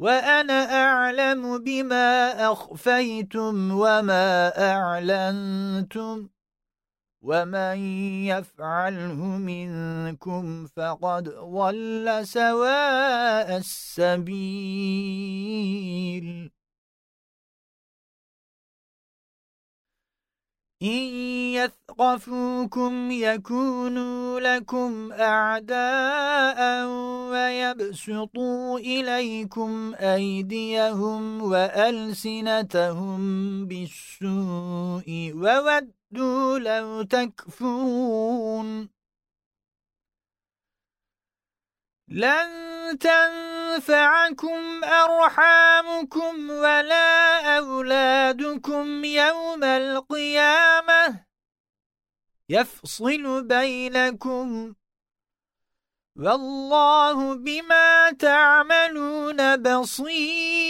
وأنا أعلم بما أخفيتم وما أعلنتم ومن يفعله منكم فقد ضل سواء السبيل. إن يثقفوكم يكونوا لكم أعداء ويبسطوا إليكم أيديهم وألسنتهم بالسوء وودوا لو تكفرون لن تنفعكم أرحامكم ولا أولادكم يوم القيامة. يفصل بينكم. والله بما تعملون بصير.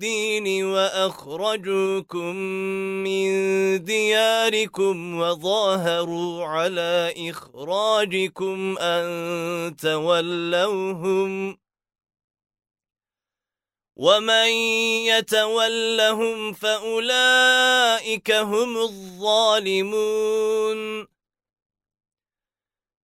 الدين وأخرجوكم من دياركم وظاهروا على إخراجكم أن تولوهم ومن يتولهم فأولئك هم الظالمون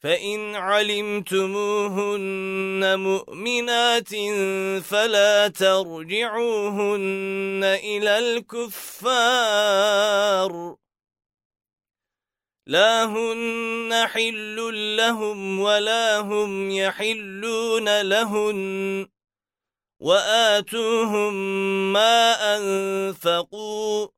فإن علمتموهن مؤمنات فلا ترجعوهن إلى الكفار. لا هن حل لهم ولا هم يحلون لهن وآتوهم ما أنفقوا.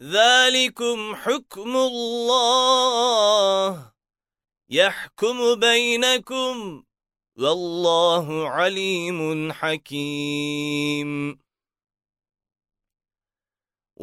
ذلكم حكم الله يحكم بينكم والله عليم حكيم.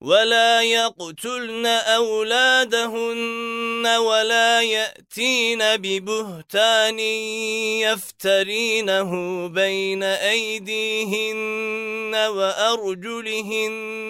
ولا يقتلن أولادهن ولا يأتين ببهتان يفترينه بين أيديهن وأرجلهن